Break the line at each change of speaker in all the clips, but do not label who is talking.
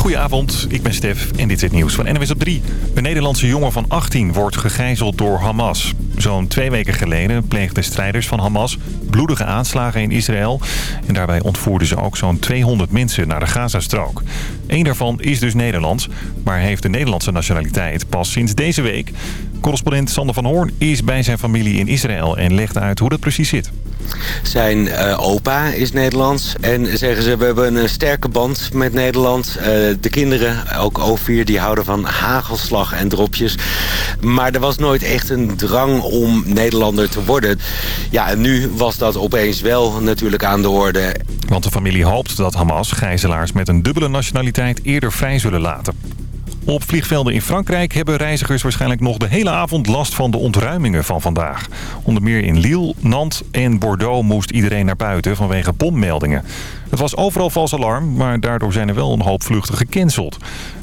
Goedenavond, ik ben Stef en dit is het nieuws van NWS op 3. Een Nederlandse jongen van 18 wordt gegijzeld door Hamas. Zo'n twee weken geleden pleegden strijders van Hamas bloedige aanslagen in Israël. En daarbij ontvoerden ze ook zo'n 200 mensen naar de Gazastrook. Eén daarvan is dus Nederlands, maar heeft de Nederlandse nationaliteit pas sinds deze week. Correspondent Sander van Hoorn is bij zijn familie in Israël en legt uit hoe dat precies zit.
Zijn uh, opa is Nederlands. En zeggen ze, we hebben een sterke band met Nederland. Uh, de kinderen, ook O4, die houden van hagelslag en dropjes. Maar er was nooit echt een drang om Nederlander te worden. Ja, en nu was dat opeens wel natuurlijk aan de orde.
Want de familie hoopt dat Hamas gijzelaars met een dubbele nationaliteit eerder vrij zullen laten. Op vliegvelden in Frankrijk hebben reizigers waarschijnlijk nog de hele avond last van de ontruimingen van vandaag. Onder meer in Lille, Nantes en Bordeaux moest iedereen naar buiten vanwege bommeldingen. Het was overal vals alarm, maar daardoor zijn er wel een hoop vluchten gecanceld.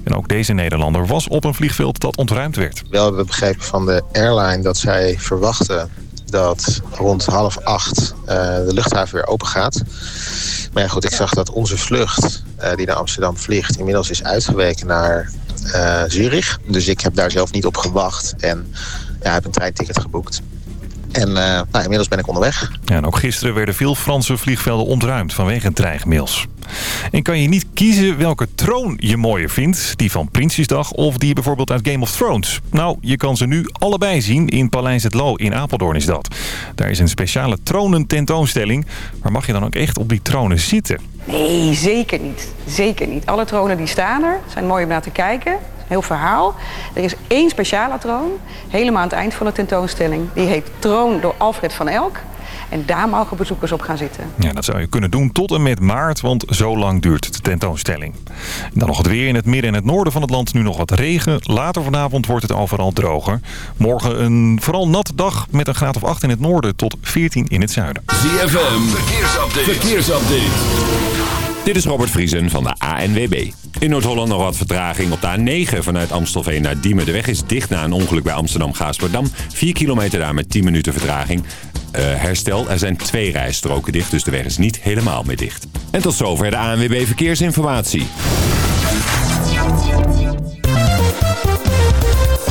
En ook deze Nederlander was op een vliegveld dat ontruimd werd.
Wel hebben we begrepen van de airline dat zij verwachten dat rond half acht uh, de luchthaven weer open gaat. Maar ja, goed, ik zag dat onze vlucht uh, die naar Amsterdam vliegt... inmiddels is uitgeweken naar uh, Zurich. Dus ik heb daar zelf niet op gewacht en ja, heb een treinticket geboekt. En uh, nou, inmiddels ben ik onderweg.
Ja, en ook gisteren werden veel Franse vliegvelden ontruimd vanwege dreigmails. En kan je niet kiezen welke troon je mooier vindt? Die van Prinsjesdag of die bijvoorbeeld uit Game of Thrones? Nou, je kan ze nu allebei zien in Paleis het Loo in Apeldoorn is dat. Daar is een speciale tronententoonstelling. Maar mag je dan ook echt op die tronen zitten?
Nee, zeker niet. Zeker niet. Alle tronen die staan er, zijn mooi om naar te kijken. Heel verhaal. Er is één speciale troon, helemaal aan het eind van de tentoonstelling. Die heet Troon door Alfred van Elk. En daar mogen bezoekers op gaan zitten.
Ja, dat zou je kunnen doen tot en met maart, want zo lang duurt de tentoonstelling. Dan nog het weer in het midden en het noorden van het land. Nu nog wat regen. Later vanavond wordt het overal droger. Morgen een vooral nat dag met een graad of 8 in het noorden tot 14 in het zuiden.
ZFM, verkeersupdate. verkeersupdate. Dit is Robert Vriesen van de ANWB. In Noord-Holland nog wat vertraging op de A9 vanuit Amstelveen naar Diemen. De weg is dicht na een ongeluk bij Amsterdam-Gaasperdam. 4 kilometer daar met 10 minuten vertraging. Uh, herstel, er zijn twee rijstroken dicht, dus de weg is niet helemaal meer dicht. En tot zover de ANWB Verkeersinformatie.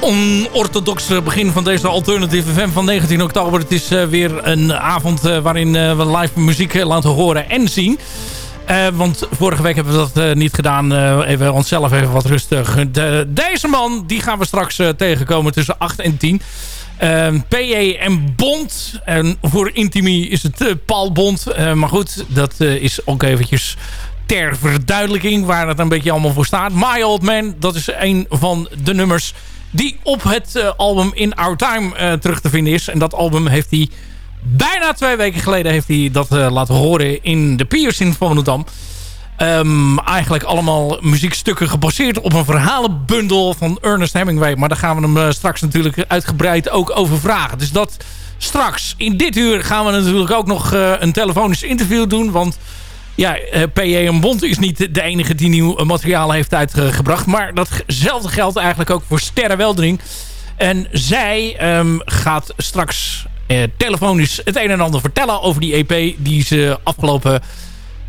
Onorthodoxe begin van deze Alternative FM van 19 oktober. Het is weer een avond waarin we live muziek laten horen en zien. want vorige week hebben we dat niet gedaan. even onszelf even wat rustig. deze man, die gaan we straks tegenkomen tussen 8 en 10. PE en Bond. En voor Intimi is het Paul Bond. maar goed, dat is ook eventjes ter verduidelijking waar het een beetje allemaal voor staat. My Old Man, dat is een van de nummers die op het uh, album In Our Time uh, terug te vinden is. En dat album heeft hij bijna twee weken geleden heeft hij dat uh, laten horen in de Piers in Volendam. Um, eigenlijk allemaal muziekstukken gebaseerd op een verhalenbundel van Ernest Hemingway. Maar daar gaan we hem straks natuurlijk uitgebreid ook over vragen. Dus dat straks. In dit uur gaan we natuurlijk ook nog een telefonisch interview doen. Want ja, uh, P.J. en Bond is niet de enige die nieuw materiaal heeft uitgebracht. Maar datzelfde geldt eigenlijk ook voor Sterre Weldering. En zij um, gaat straks uh, telefonisch het een en ander vertellen over die EP... die ze afgelopen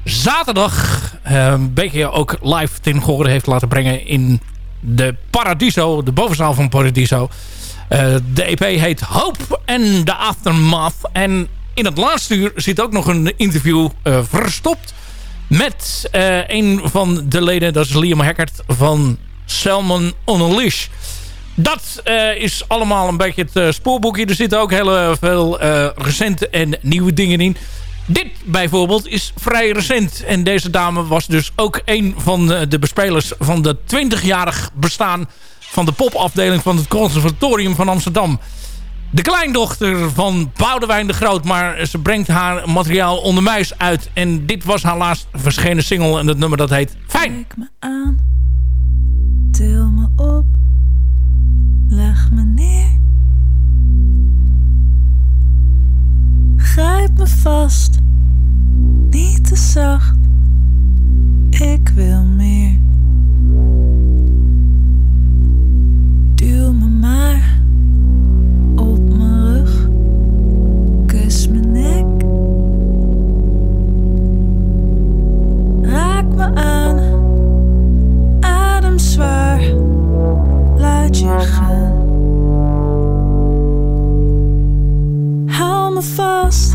zaterdag een beetje ook live ten gehoor heeft laten brengen... in de Paradiso, de bovenzaal van Paradiso. Uh, de EP heet Hope and the Aftermath. En in het laatste uur zit ook nog een interview uh, verstopt met uh, een van de leden, dat is Liam Hackert van Salmon on a Leash. Dat uh, is allemaal een beetje het spoorboekje. Er zitten ook heel veel recente en nieuwe dingen in. Dit bijvoorbeeld is vrij recent. En deze dame was dus ook een van de bespelers van de 20-jarig bestaan van de popafdeling van het Conservatorium van Amsterdam de kleindochter van Boudewijn de Groot. Maar ze brengt haar materiaal onder muis uit. En dit was haar laatst verschenen single. En dat nummer dat heet Fijn.
Kijk me aan. Til me op. Leg me neer. Grijp me vast. Niet te zacht. Ik wil meer. Laat je gaan. Hou me vast,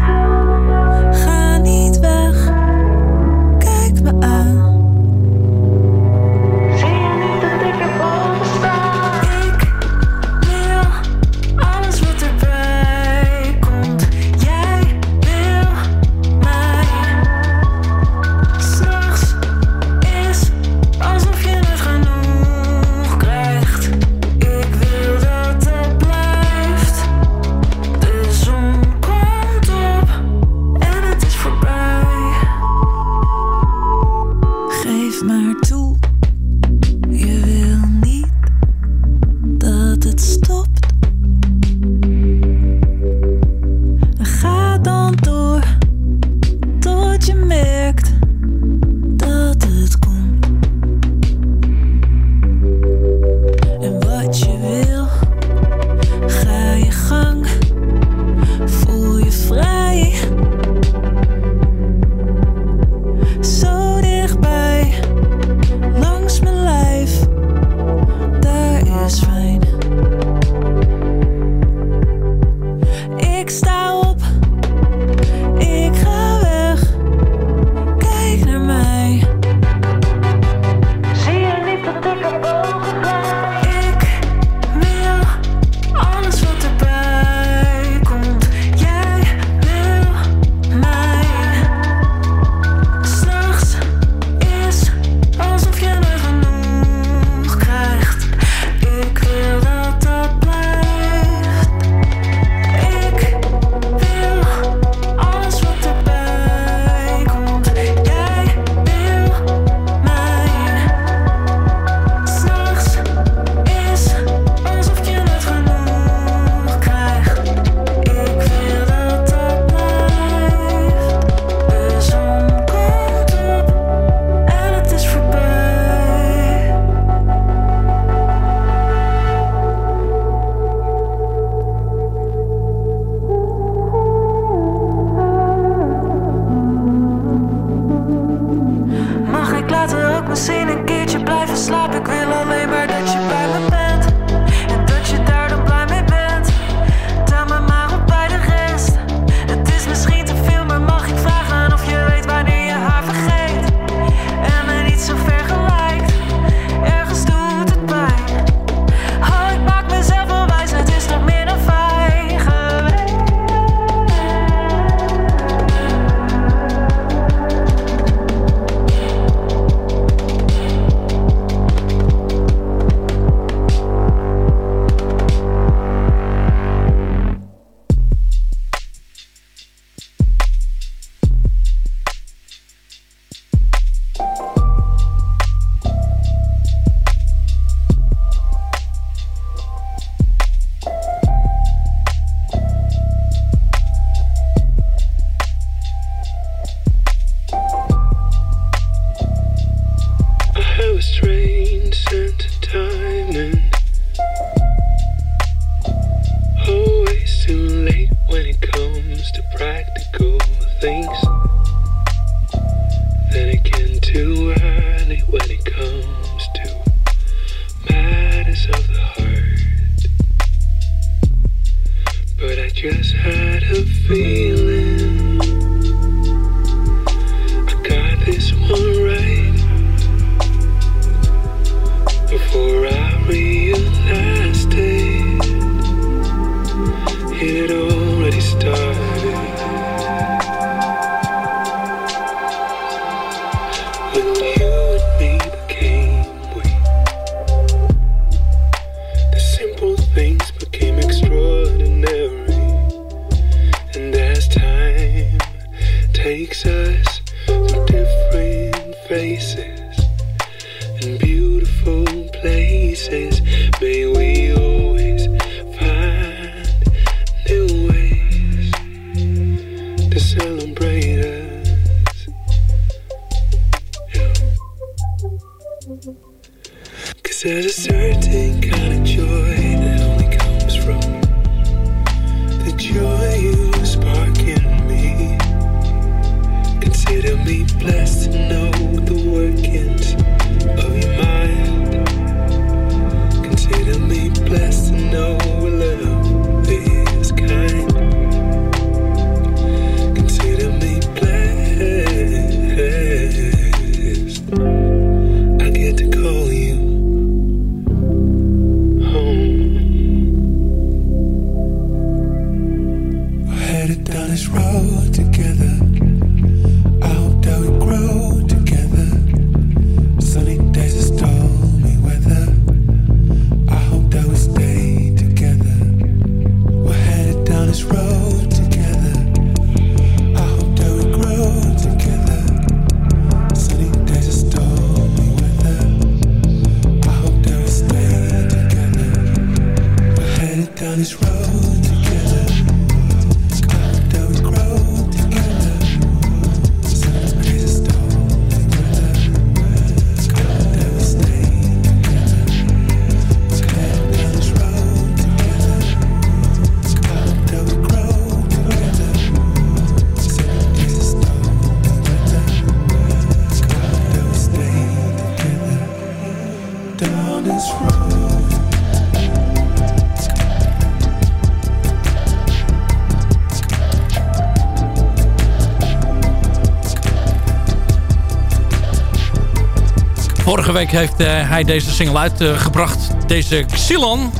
Vorige week heeft uh, hij deze single uitgebracht. deze Xylon.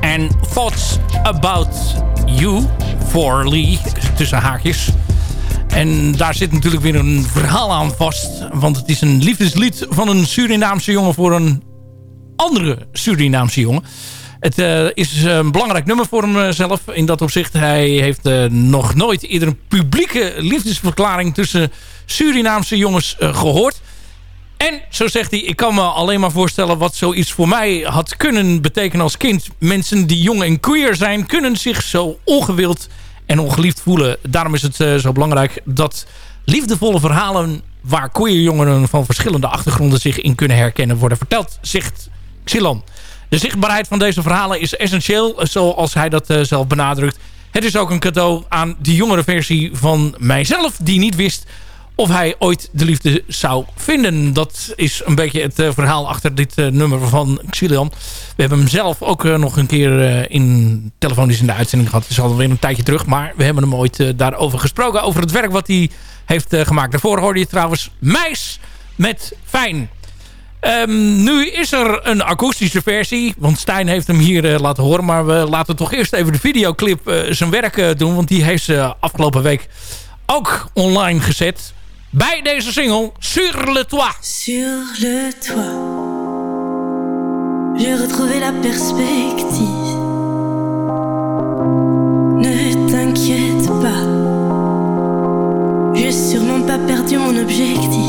En Thoughts About You. For Lee. Tussen haakjes. En daar zit natuurlijk weer een verhaal aan vast. Want het is een liefdeslied van een Surinaamse jongen voor een andere Surinaamse jongen. Het uh, is een belangrijk nummer voor hemzelf. In dat opzicht, hij heeft nog nooit eerder een publieke liefdesverklaring tussen Surinaamse jongens gehoord. En zo zegt hij, ik kan me alleen maar voorstellen wat zoiets voor mij had kunnen betekenen als kind. Mensen die jong en queer zijn, kunnen zich zo ongewild en ongeliefd voelen. Daarom is het uh, zo belangrijk dat liefdevolle verhalen waar queer jongeren van verschillende achtergronden zich in kunnen herkennen worden verteld, zegt Xilon. De zichtbaarheid van deze verhalen is essentieel, zoals hij dat uh, zelf benadrukt. Het is ook een cadeau aan die jongere versie van mijzelf die niet wist of hij ooit de liefde zou vinden. Dat is een beetje het uh, verhaal achter dit uh, nummer van Xilian. We hebben hem zelf ook uh, nog een keer in telefonisch in de uitzending gehad. Het is alweer een tijdje terug. Maar we hebben hem ooit daarover gesproken. Over het werk wat hij heeft gemaakt. Daarvoor hoorde je trouwens Meis met Fijn. Um, nu is er een akoestische versie. Want Stijn heeft hem hier laten horen. Maar we laten toch eerst even de videoclip zijn werk doen. Want die heeft ze afgelopen week ook online gezet. Bij deze single Sur le toit.
Sur le toit, j'ai retrouvé la perspective. Ne t'inquiète pas, j'ai sûrement pas perdu mon objectif.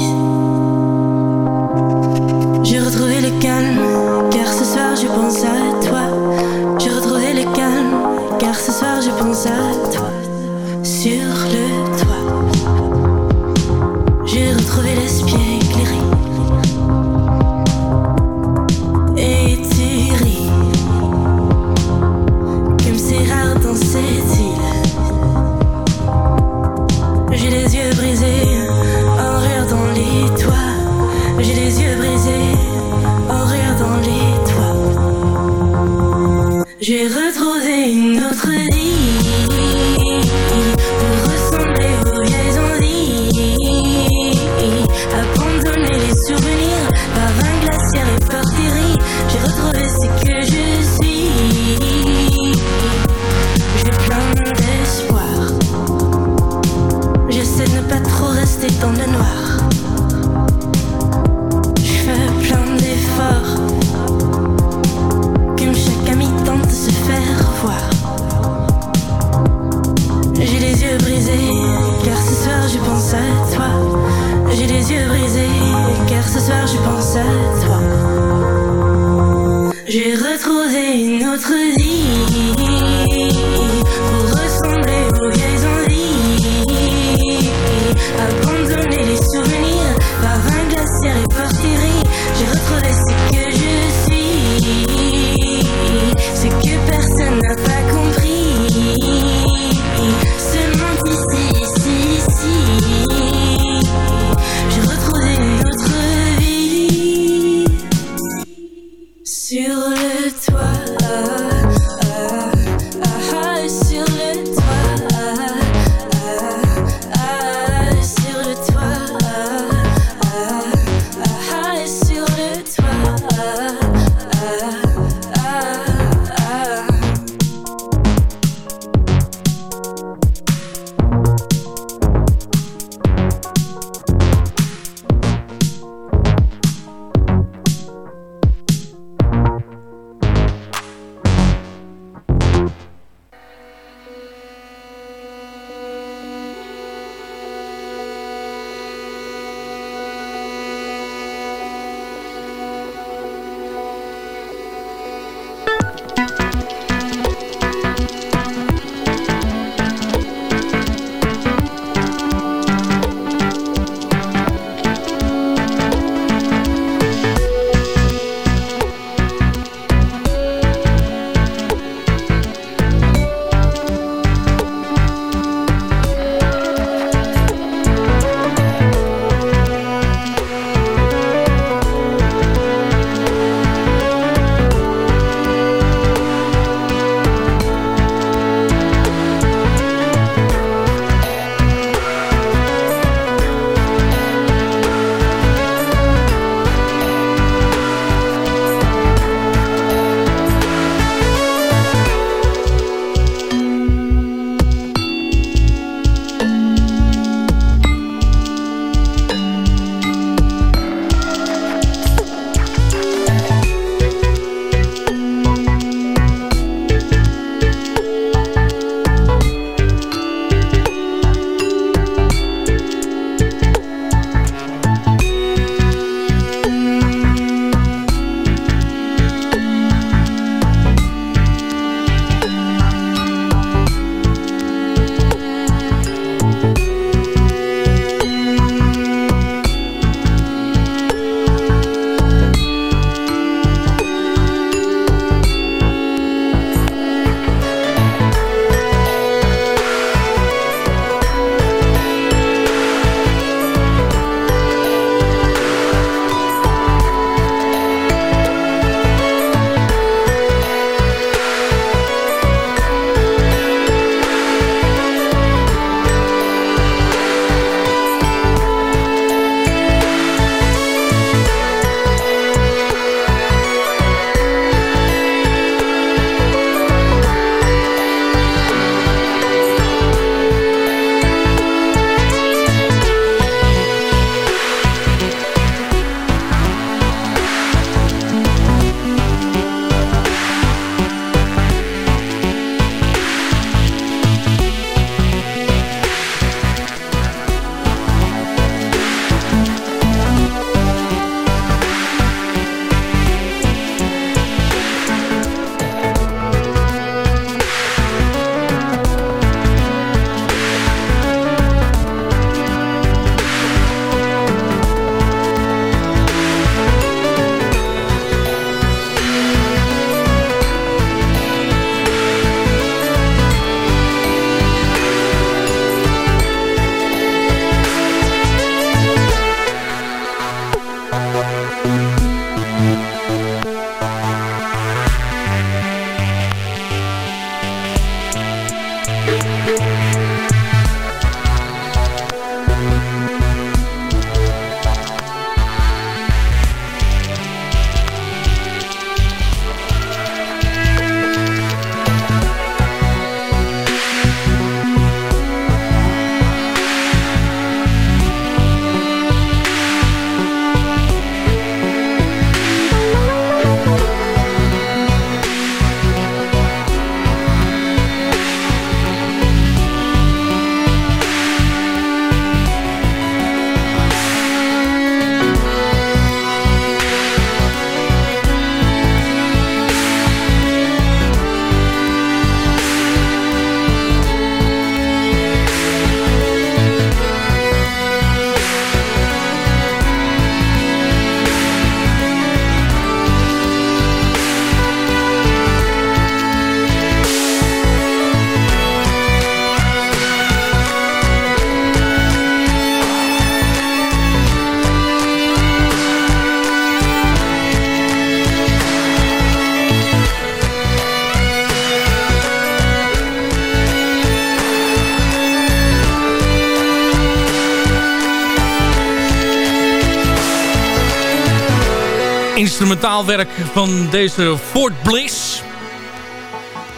Instrumentaal werk van deze Fort Bliss.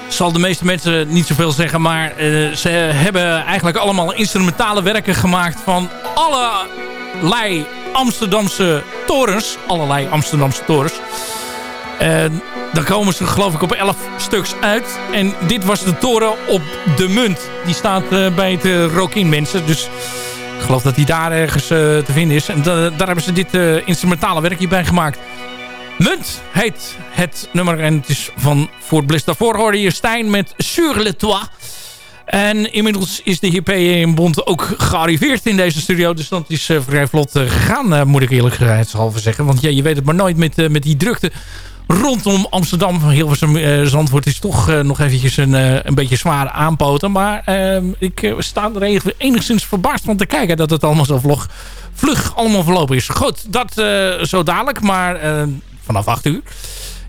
Zal de meeste mensen niet zoveel zeggen, maar eh, ze hebben eigenlijk allemaal instrumentale werken gemaakt van allerlei Amsterdamse torens. Allerlei Amsterdamse torens. En daar komen ze geloof ik op 11 stuks uit. En dit was de toren op de munt. Die staat eh, bij het uh, Rokin mensen. Dus ik geloof dat die daar ergens eh, te vinden is. En da- daar hebben ze dit eh, instrumentale werkje bij gemaakt. Munt heet het nummer en het is van Fort Bliss. Daarvoor hoorde je Stijn met Sur le Toit. En inmiddels is de HPE in Bond ook gearriveerd in deze studio. Dus dat is eh, vrij vlot eh, gegaan, eh, moet ik eerlijkheidshalve zeggen. Want ja, je weet het maar nooit met, met die drukte rondom Amsterdam. Hilversum uh, Zandvoort is toch nog eventjes een, een beetje zwaar aanpoten. Maar ik sta er enigszins- verbaasd van te kijken dat het allemaal zo vlog, vlug allemaal verlopen is. Goed, dat zo dadelijk, maar vanaf 8 uur.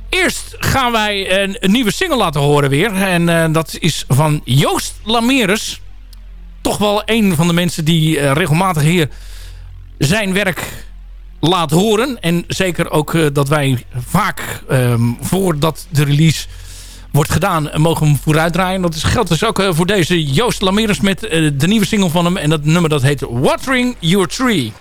Eerst gaan wij een, nieuwe single laten horen weer. En eh, dat is van Joost Lameres. Toch wel een van de mensen die eh, regelmatig hier zijn werk laat horen. En zeker ook eh, dat wij vaak ehm, voordat de release wordt gedaan... mogen hem vooruit draaien. Dat geldt dus ook voor deze Joost Lameres met de nieuwe single van hem. En dat nummer dat heet Watering Your Tree.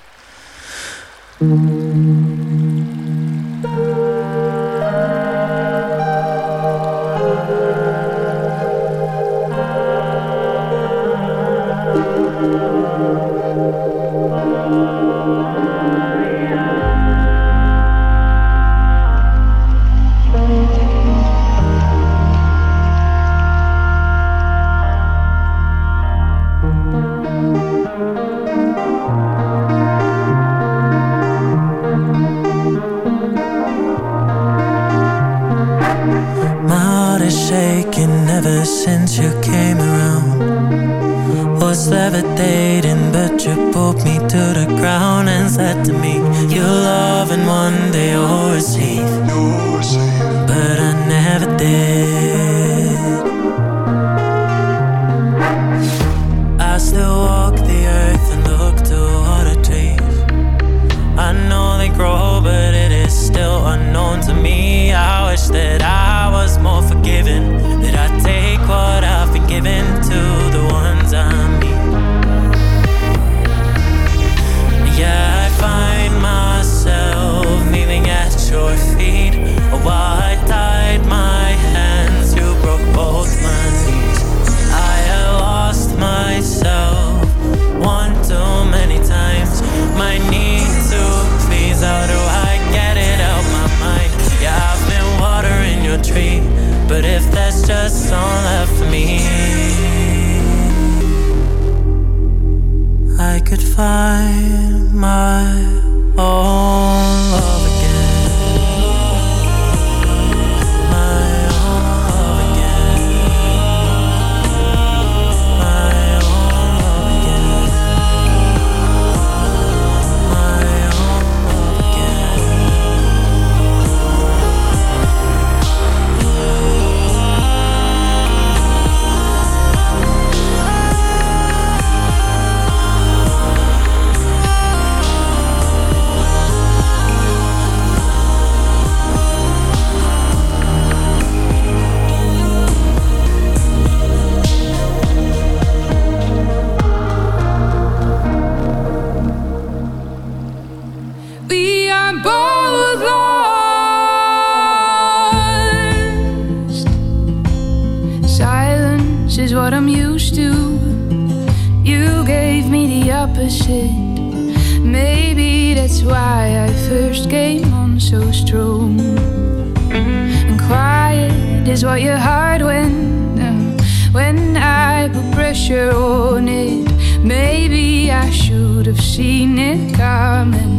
Is what your
heart went uh, when I put pressure on it. Maybe I should have seen it coming.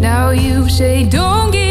Now you say don't get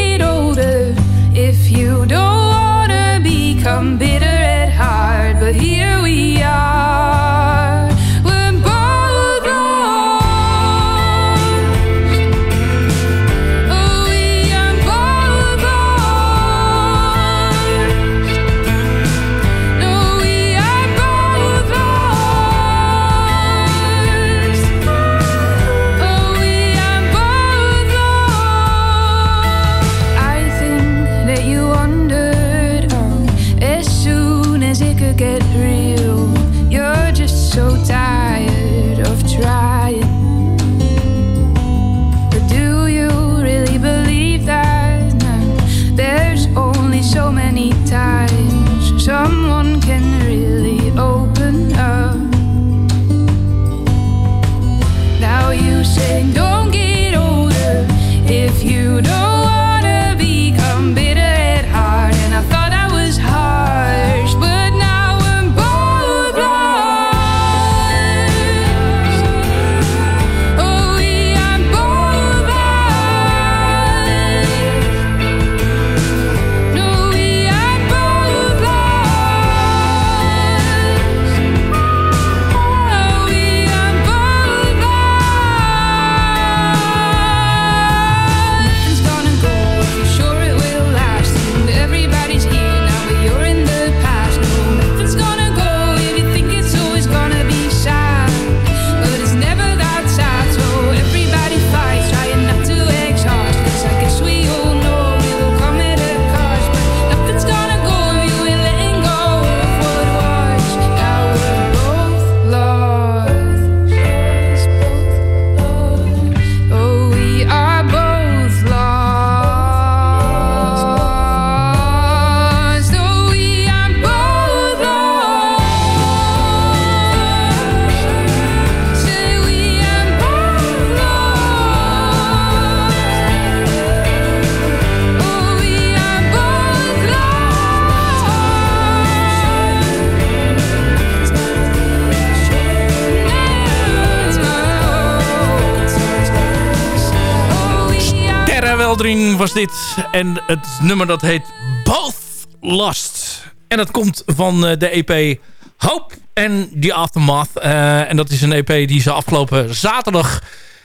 Was
dit. En het nummer dat heet Both Lost. En dat komt van eh, de EP Hope and the Aftermath. Eh, en dat is een EP die ze afgelopen zaterdag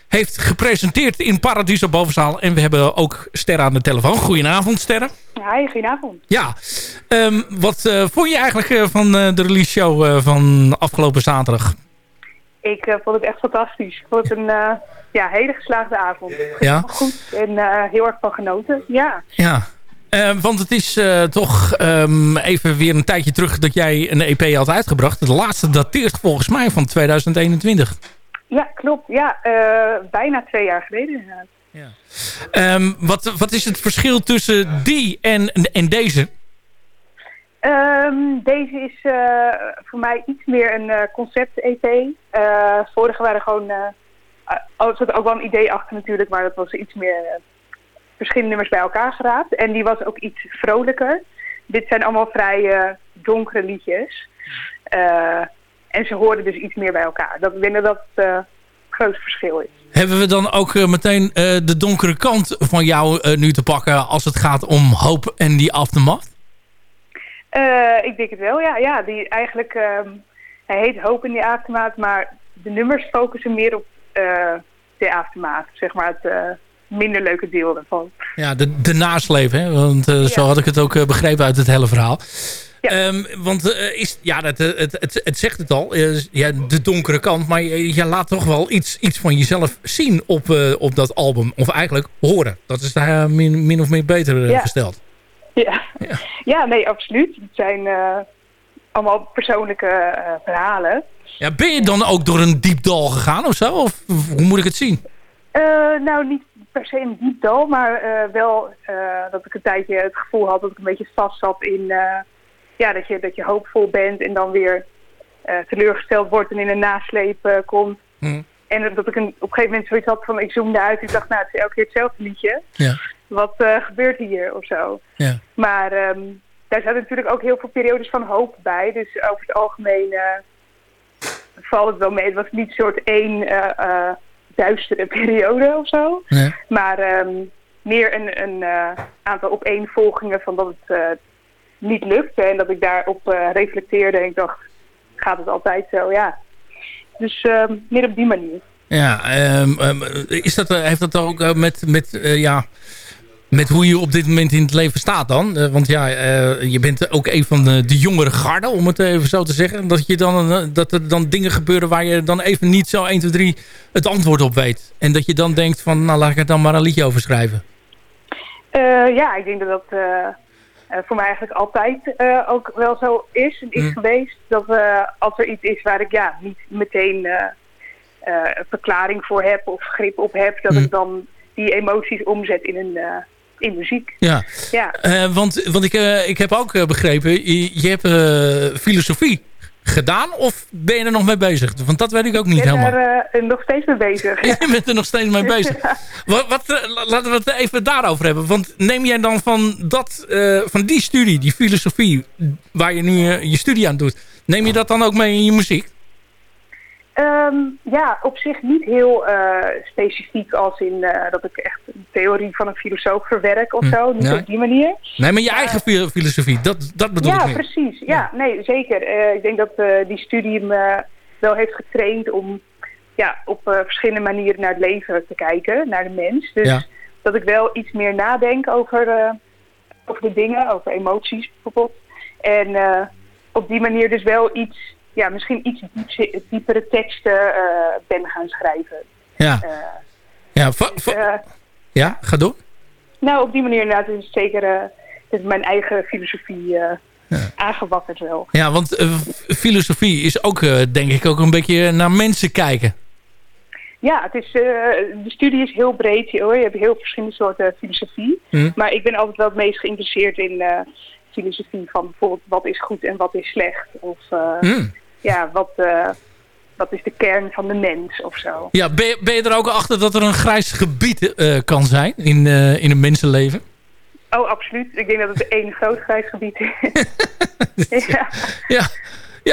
heeft gepresenteerd in Paradiso Bovenzaal. En we hebben ook Sterren aan de telefoon. Goedenavond, Sterren.
Hi, goedenavond.
Ja, ehm, wat eh, vond je eigenlijk van de release show van afgelopen zaterdag?
Ik vond het echt fantastisch. Ik vond het een ja, hele geslaagde avond.
Ja?
Goed en eh, heel erg van genoten. Ja.
Ja, Eh, want het is eh, toch ehm, even weer een tijdje terug dat jij een EP had uitgebracht. De laatste dateert volgens mij van 2021.
ja, klopt. Ja, eh, bijna twee jaar geleden inderdaad.
Ehm, wat, wat is het verschil tussen die en, en deze?
Ehm, deze is eh, voor mij iets meer een eh, concept-EP. Eh, vorige waren gewoon... eh uh, er zat ook wel een idee achter natuurlijk, maar dat was iets meer eh, verschillende nummers bij elkaar geraapt. En die was ook iets vrolijker. Dit zijn allemaal vrij eh, donkere liedjes. En ze hoorden dus iets meer bij elkaar. Dat, ik denk dat dat het grootste verschil is.
Hebben we dan ook meteen de donkere kant van jou nu te pakken als het gaat om Hope en die Aftermath?
Ik denk het wel, ja. ja die eigenlijk, ehm, hij heet Hope in the Aftermath, maar de nummers focussen meer op de aftermath. Zeg maar het eh, minder leuke deel ervan.
Ja, de, de nasleep, hè? Want eh, zo had ik het ook eh, begrepen uit het hele verhaal. Ehm, want eh, is, ja, het, het, het, het zegt het al, eh, ja, de donkere kant. Maar je, je laat toch wel iets, iets van jezelf zien op, eh, op dat album. Of eigenlijk horen. Dat is daar eh, min, min of meer beter eh,
Ja.
gesteld.
Ja. Ja. nee, absoluut. Het zijn eh, allemaal persoonlijke eh, verhalen.
Ja, ben je dan ook door een diep dal gegaan of zo? Of hoe moet ik het zien?
Eh, nou, niet per se een diep dal, maar eh, wel eh, dat ik een tijdje het gevoel had dat ik een beetje vast zat in... ja, dat je, dat je hoopvol bent en dan weer teleurgesteld wordt en in een nasleep komt.
Hm.
En dat ik een, op een gegeven moment zoiets had van, ik zoomde uit ik dacht, nou, het is elke keer hetzelfde liedje.
Ja.
Wat gebeurt hier of zo?
Ja.
Maar ehm, daar zaten natuurlijk ook heel veel periodes van hoop bij. Dus over het algemeen valt het wel mee. Het was niet soort één eh, duistere periode of zo. Maar ehm, meer een, een eh, aantal opeenvolgingen van dat het niet lukte. En dat ik daarop reflecteerde en ik dacht, gaat het altijd zo? Ja. Dus ehm, meer op die manier.
Ja, ehm, is dat, heeft dat ook met, met, ja, met hoe je op dit moment in het leven staat dan? Eh, want ja, eh, je bent ook een van de, de jongere garde, om het even zo te zeggen. Dat, je dan, eh, dat er dan dingen gebeuren waar je dan even niet zo 1, 2, 3 het antwoord op weet. En dat je dan denkt van, nou laat ik er dan maar een liedje over schrijven.
Ja, ik denk dat dat voor mij eigenlijk altijd ook wel zo is en is
Mm.
geweest. Dat als er iets is waar ik ja, niet meteen een verklaring voor heb of grip op heb, dat
Mm.
ik dan die emoties omzet in, een, in muziek.
Ja,
Ja.
Eh, want, want ik, eh, ik heb ook eh, begrepen, je, je hebt eh, filosofie gedaan of ben je er nog mee bezig? Want dat weet ik ook niet
Ik ben
helemaal.
er nog steeds mee bezig.
Je bent er nog steeds mee bezig. Wat, wat, la- laten we het even daarover hebben. Want neem jij dan van, dat, eh, van die studie, die filosofie, waar je nu je studie aan doet, neem je dat dan ook mee in je muziek?
Ehm, ja, op zich niet heel eh, specifiek als in eh, dat ik echt een theorie van een filosoof verwerk of
Hm,
zo. Niet
ja.
op die manier.
Nee, maar je eigen fi- filosofie, dat, dat bedoel
ja,
ik meer.
precies. Ja, nee, zeker. Eh, ik denk dat eh, die studie me wel heeft getraind om ja, op eh, verschillende manieren naar het leven te kijken, naar de mens. Dus
Ja.
dat ik wel iets meer nadenk over, eh, over de dingen, over emoties bijvoorbeeld. En eh, op die manier dus wel iets, ja, misschien iets diepse- diepere teksten eh, ben gaan schrijven.
Ja,
Eh,
ja,
dus, eh,
ja ga door.
nou, op die manier inderdaad is het zeker is mijn eigen filosofie eh aangewakkerd wel.
Ja, want filosofie is ook, denk ik, ook een beetje naar mensen kijken.
Ja, het is, de studie is heel breed hoor. Je hebt heel verschillende soorten filosofie.
Hm.
Maar ik ben altijd wel het meest geïnteresseerd in filosofie van bijvoorbeeld wat is goed en wat is slecht. Of eh,
Hm.
ja, wat, eh, wat is de kern van de mens of zo.
Ja, ben je, ben je er ook achter dat er een grijs gebied eh, kan zijn in, in een mensenleven?
Oh, absoluut. Ik denk dat het één groot grijs gebied is. ja.
Ja,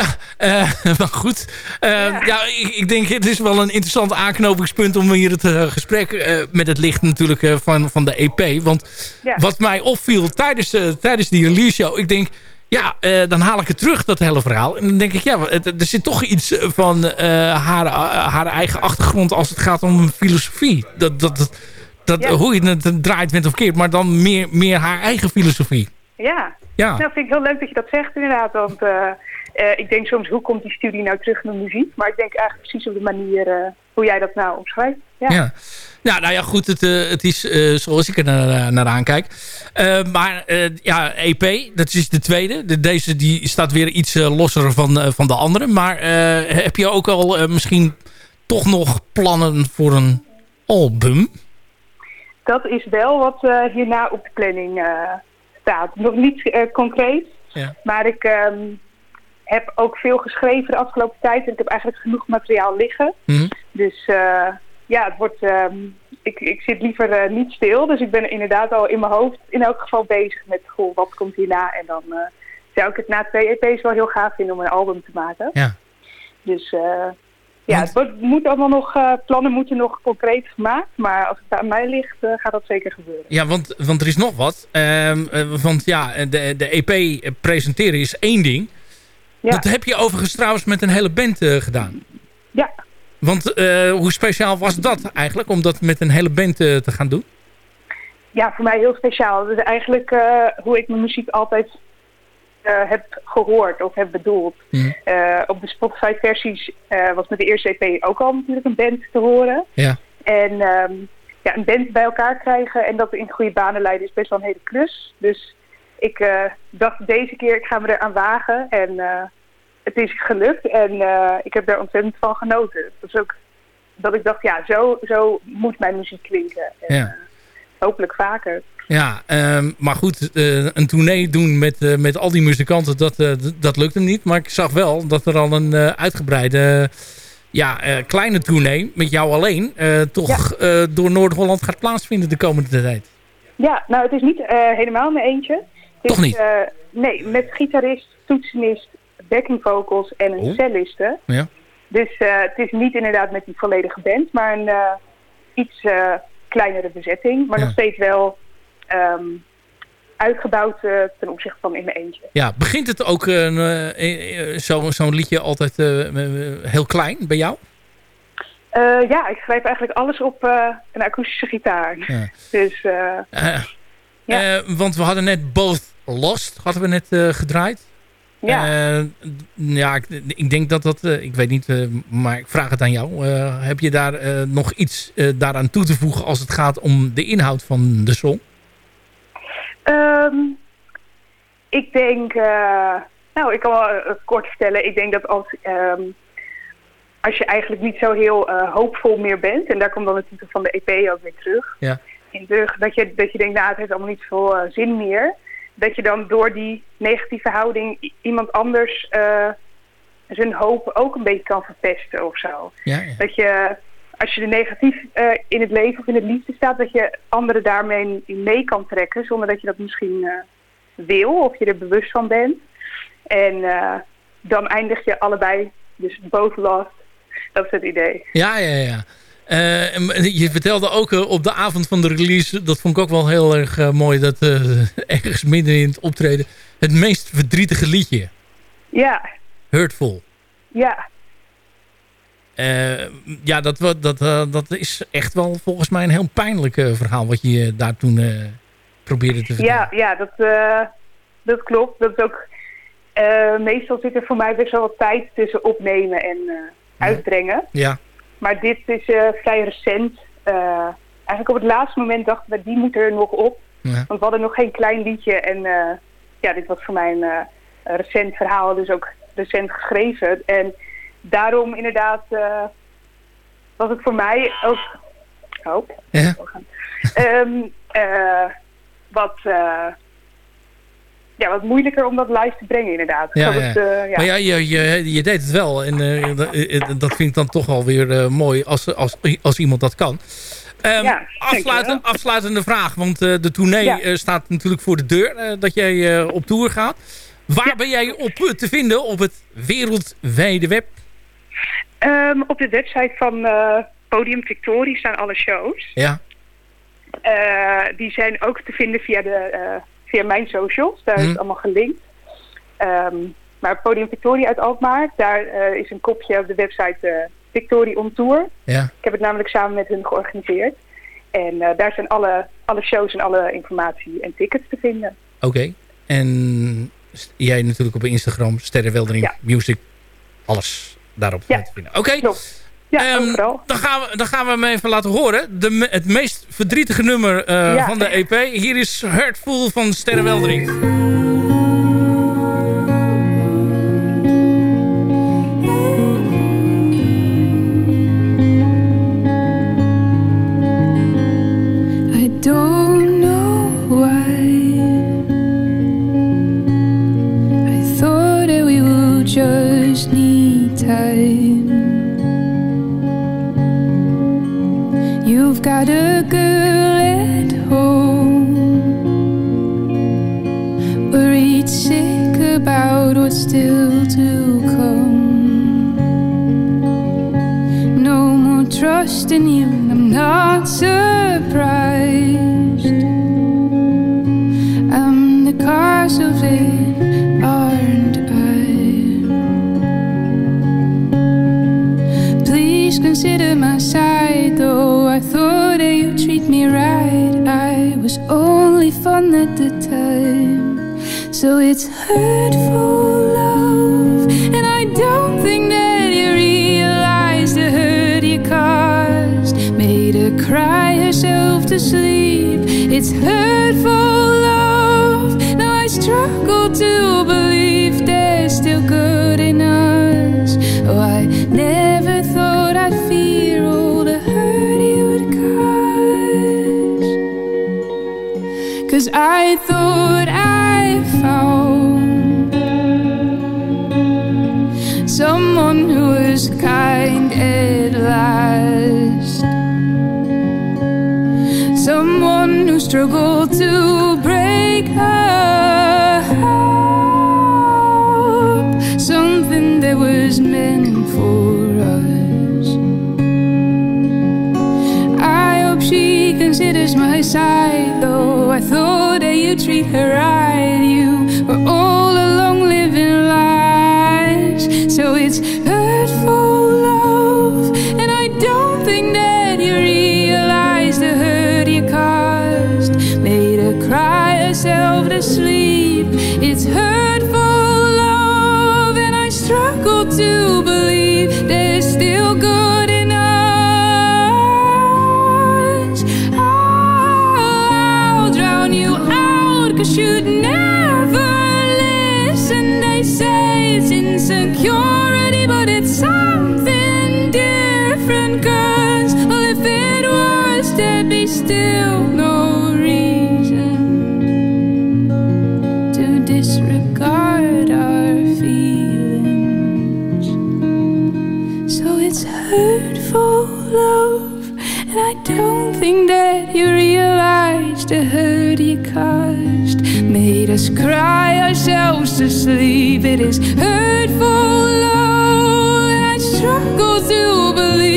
ja eh, maar goed. Eh, ja, ik, ik denk het is wel een interessant aanknopingspunt om hier het eh, gesprek met het licht natuurlijk van, van de EP. Want
Ja.
wat mij opviel tijdens, tijdens die release show, ik denk... Ja, dan haal ik het terug, dat hele verhaal. En dan denk ik, ja, er zit toch iets van haar, haar eigen achtergrond als het gaat om filosofie. Dat, dat, dat, dat
Ja.
hoe je het draait met of keert, maar dan meer, meer haar eigen filosofie.
Ja.
Ja.
Nou, vind ik heel leuk dat je dat zegt inderdaad. Want eh, ik denk soms, hoe komt die studie nou terug de muziek? Maar ik denk eigenlijk precies op de manier eh, hoe jij dat nou omschrijft. Ja.
Ja. Ja, nou ja, goed. Het, eh, het is zoals ik er naar, naar aankijk. Maar ja, EP, dat is de tweede. De, deze die staat weer iets losser van, van de andere. Maar heb je ook al misschien toch nog plannen voor een album?
Dat is wel wat hierna op de planning staat. Nog niet concreet,
Ja.
maar ik ehm, heb ook veel geschreven de afgelopen tijd. En ik heb eigenlijk genoeg materiaal liggen.
Mhm.
Dus eh, ja, het wordt, ehm, ik, ik zit liever eh, niet stil. Dus ik ben inderdaad al in mijn hoofd in elk geval bezig met goh, wat komt hierna. En dan eh, zou ik het na twee EP's wel heel gaaf vinden om een album te maken.
Ja.
Dus ja, het wordt, moet allemaal nog, plannen moeten nog concreet gemaakt. Maar als het aan mij ligt, gaat dat zeker gebeuren.
Ja, want, want er is nog wat. Ehm, eh, want ja, de, de EP presenteren is één ding.
Ja.
Dat heb je overigens trouwens met een hele band eh, gedaan.
Ja.
Want eh, hoe speciaal was dat eigenlijk om dat met een hele band eh, te gaan doen?
Ja, voor mij heel speciaal. Dat is eigenlijk hoe ik mijn muziek altijd heb gehoord of heb bedoeld.
Mhm.
Op de Spotify-versies was met de eerste EP ook al natuurlijk een band te horen.
Ja.
En ehm, ja, een band bij elkaar krijgen en dat in goede banen leiden is best wel een hele klus. Dus ik dacht deze keer, ik ga me er aan wagen. En het is gelukt en eh, ik heb daar ontzettend van genoten. Dat is ook dat ik dacht, ja, zo, zo moet mijn muziek klinken. En,
Ja.
Hopelijk vaker.
Ja, ehm, maar goed, eh, een tournee doen met, eh, met al die muzikanten, dat, eh, dat lukt hem niet. Maar ik zag wel dat er al een eh, uitgebreide, ja, eh, kleine tournee met jou alleen, eh, toch eh, door Noord-Holland gaat plaatsvinden de komende tijd.
Ja, nou het is niet eh, helemaal mijn eentje. Het
Toch
is,
niet?
eh, nee, met gitarist, toetsenist, backing vocals en een
Oh.
celliste.
Ja.
Dus eh, het is niet inderdaad met die volledige band, maar een eh, iets eh, kleinere bezetting. Maar
Ja.
nog steeds wel ehm, uitgebouwd ten opzichte van in mijn eentje.
Ja, begint het ook eh, zo- zo'n liedje altijd heel klein bij jou?
Ja, ik schrijf eigenlijk alles op een akoestische gitaar.
Ja.
Dus eh,
want we hadden net Both Lost, hadden we net gedraaid.
Ja.
Eh, ja, ik, ik denk dat dat, eh, ik weet niet, eh, maar ik vraag het aan jou. Heb je daar nog iets daaraan toe te voegen als het gaat om de inhoud van de song?
Ehm, Ik denk, nou, ik kan wel kort vertellen. Ik denk dat als, ehm, als je eigenlijk niet zo heel hoopvol meer bent, en daar komt dan de titel van de EP ook weer terug,
Ja.
in terug dat, je, dat je denkt, nou, het heeft allemaal niet zoveel eh, zin meer. Dat je dan door die negatieve houding iemand anders eh, zijn hoop ook een beetje kan verpesten of zo.
Ja, ja.
Dat je, als je er negatief eh, in het leven of in het liefde staat, dat je anderen daarmee in mee kan trekken, zonder dat je dat misschien eh, wil of je er bewust van bent. En dan eindig je allebei, dus both lost. Dat is het idee.
Ja, ja, ja. Eh, je vertelde ook eh, op de avond van de release, dat vond ik ook wel heel erg eh, mooi, dat ergens midden in het optreden het meest verdrietige liedje,
Ja,
Hurtful.
ja.
Ja, dat, dat, dat is echt wel volgens mij een heel pijnlijk verhaal wat je daar toen probeerde te vertellen.
Ja, ja dat, dat klopt. Dat is ook, meestal zit er voor mij best wel wat tijd tussen opnemen en uitbrengen.
Ja.
Maar dit is eh, vrij recent. Eh, eigenlijk op het laatste moment dachten we, die moet er nog op.
Ja.
Want we hadden nog geen klein liedje. En eh, ja, dit was voor mij een recent verhaal, dus ook recent geschreven. En daarom inderdaad was het voor mij ook... Oh,
Ja.
Eh, wat, eh, ja, wat moeilijker om dat live te brengen inderdaad.
Ja,
Dat
ja.
het, eh, ja.
Maar ja, je, je, je deed het wel. En eh, dat, eh, dat vind ik dan toch wel weer mooi als, als, als iemand dat kan.
Ja,
afsluiten, afsluitende vraag. Want de tournee staat natuurlijk voor de deur. dat jij op tour gaat. Waar ben jij op te vinden op het wereldwijde web?
Ehm, op de website van Podium Victorie staan alle shows.
Ja.
Die zijn ook te vinden via, de, via mijn socials. Daar is
Mhm.
het allemaal gelinkt. Ehm, maar Podium Victorie uit Alkmaar, daar eh, is een kopje op de website eh, Victorie on Tour.
Ja.
Ik heb het namelijk samen met hun georganiseerd. En eh, daar zijn alle, alle shows en alle informatie en tickets te vinden.
Oké. En jij natuurlijk op Instagram, Sterrenweldering Music. Alles daarop
Ja.
te vinden. Oké.
Ja,
Ehm, dan, gaan we, dan gaan we hem even laten horen. De, het meest verdrietige nummer eh,
Ja.
van de EP. Hier is Hurtful van Sterrenweldering.
gotta fun at a time, so it's hurtful love, and I don't think that you realize the hurt you caused. Made her cry herself to sleep. It's hurtful love. Now I struggle to Struggled to break her heart. Something that was meant for us. I hope she considers my side, though I thought that you treat her right. Us
cry ourselves to sleep. It is hurtful love, I struggle to believe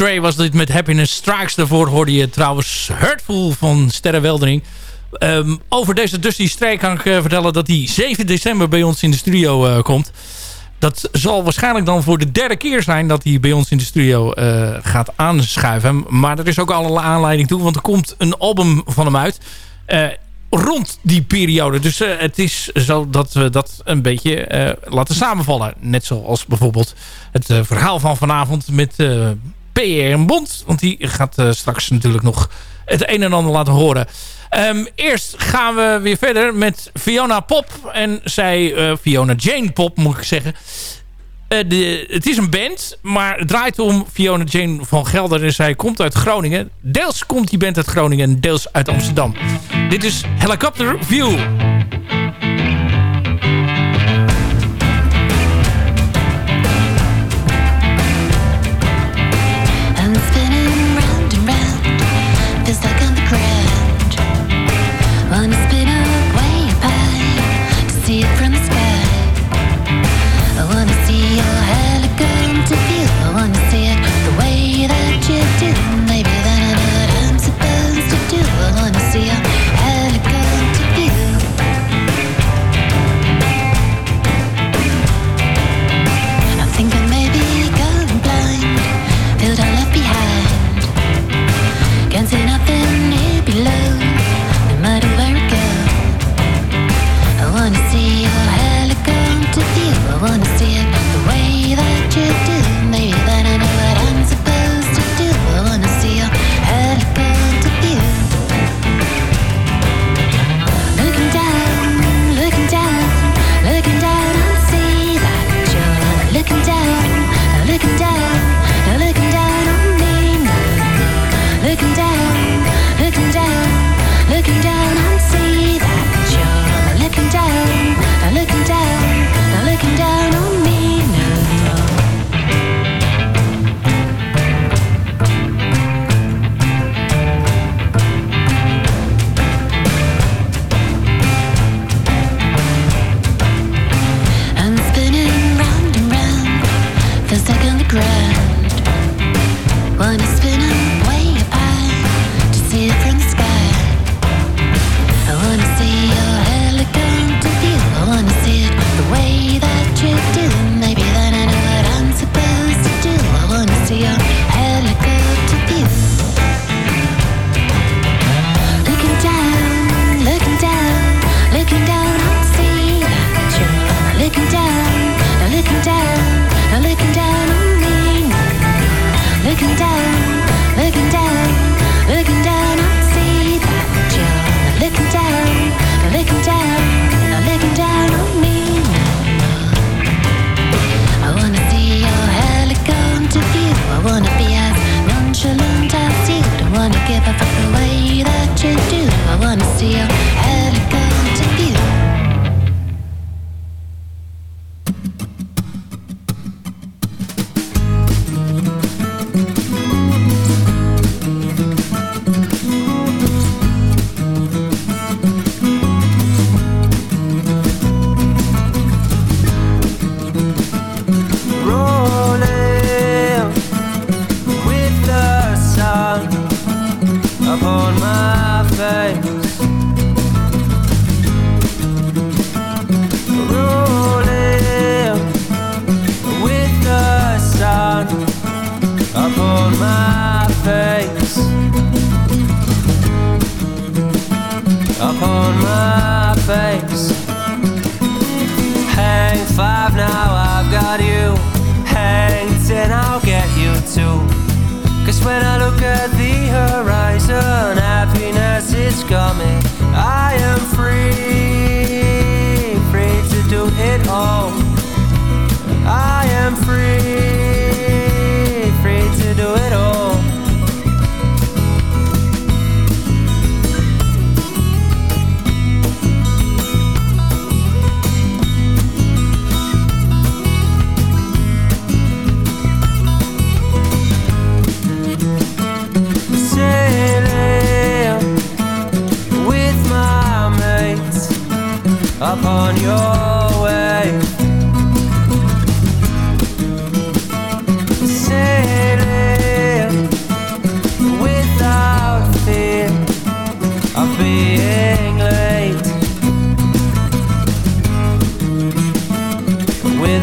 Was
dit met Happiness Strikes. Daarvoor hoorde je trouwens Hurtful van Sterrenweldering. Ehm over deze Dusty Stray kan ik eh, vertellen dat hij 7 december bij ons in de studio eh, komt. Dat zal waarschijnlijk dan voor de derde keer zijn dat hij bij ons in de studio eh, gaat aanschuiven. Maar er is ook al een aanleiding toe, want er komt een album van hem uit. Rond die periode. Dus het is zo dat we dat een beetje laten samenvallen. Net zoals bijvoorbeeld het verhaal van vanavond met PR Bond. Want die gaat eh, straks natuurlijk nog het een en ander laten horen. Ehm, eerst gaan we weer verder met Fiona Pop. En zij, eh, Fiona Jane Pop moet ik zeggen. Eh, het is een band, maar het draait om Fiona Jane van Gelder. En zij komt uit Groningen. Deels komt die band uit Groningen en deels uit Amsterdam. Dit is Helicopter View.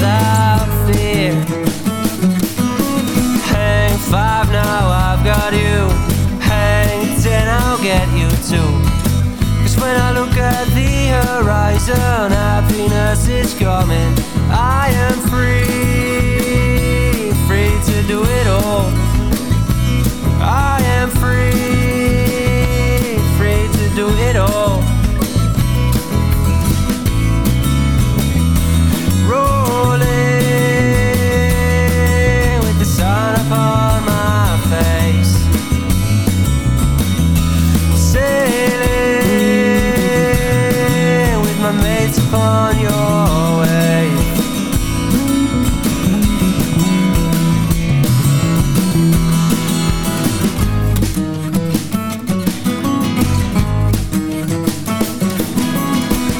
Without fear. Hang five now, I've got you. Hang ten, I'll get you too. Cause when I look at the horizon, happiness is coming. I am free, upon your wave.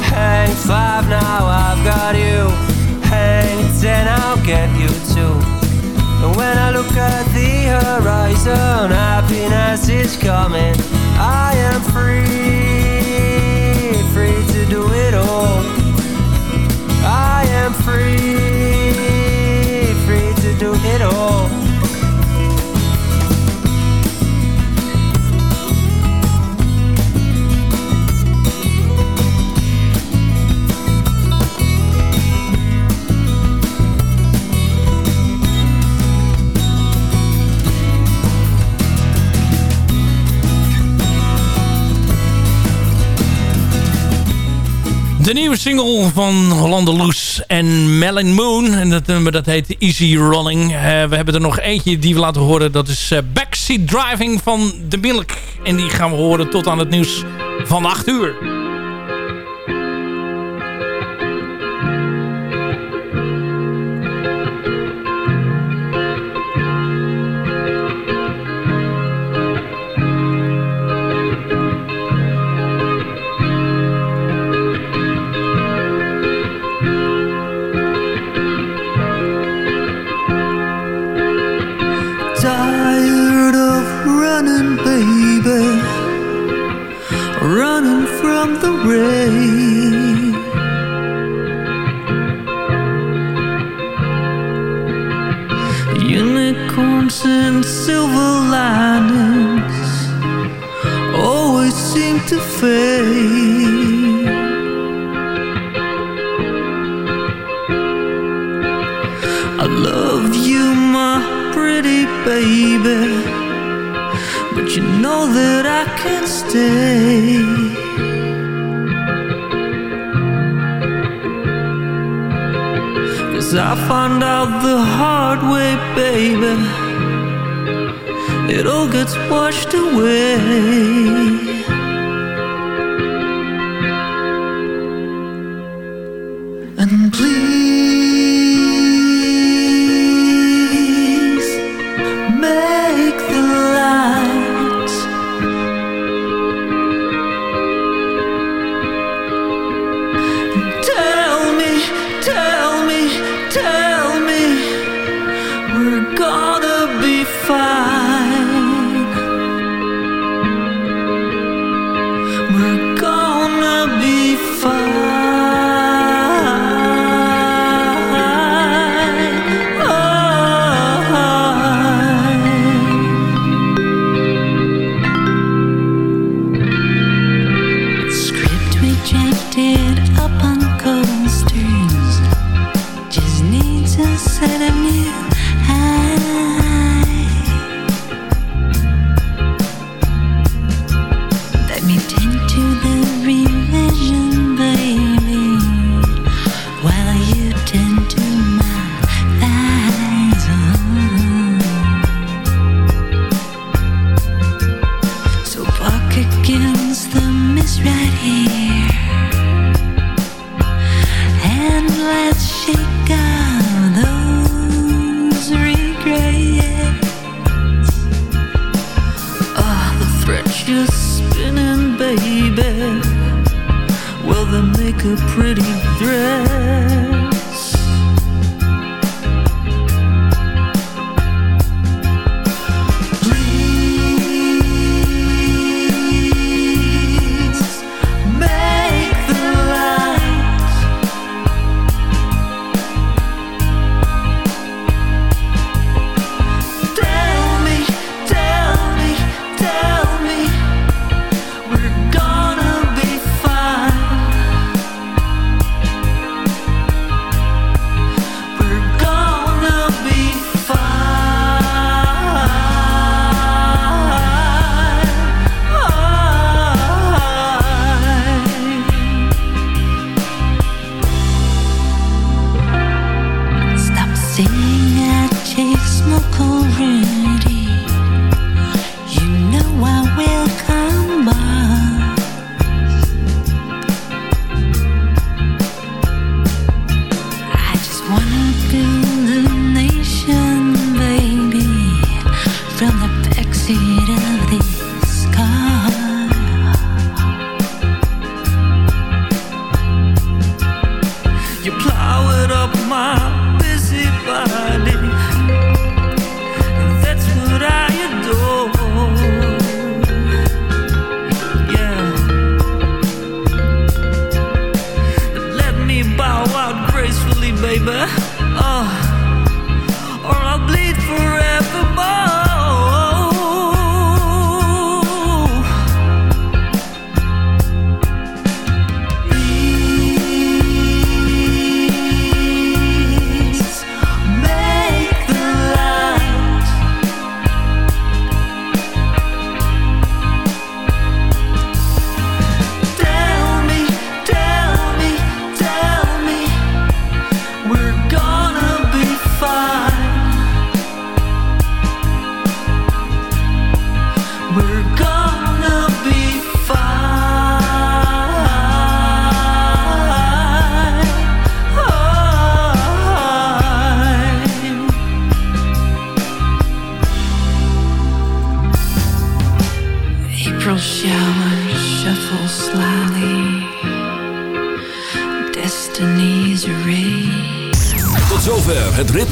Hang five now, I've got you. Hang ten, I'll get you too. And when I look at the horizon, happiness is coming.
Nieuwe single van Hollander Loes en Melon Moon. En dat nummer dat heet Easy Running. Eh, we hebben er nog eentje die we laten horen. Dat is eh, Backseat Driving van De Milk. En die gaan we horen tot aan het nieuws van 8 uur.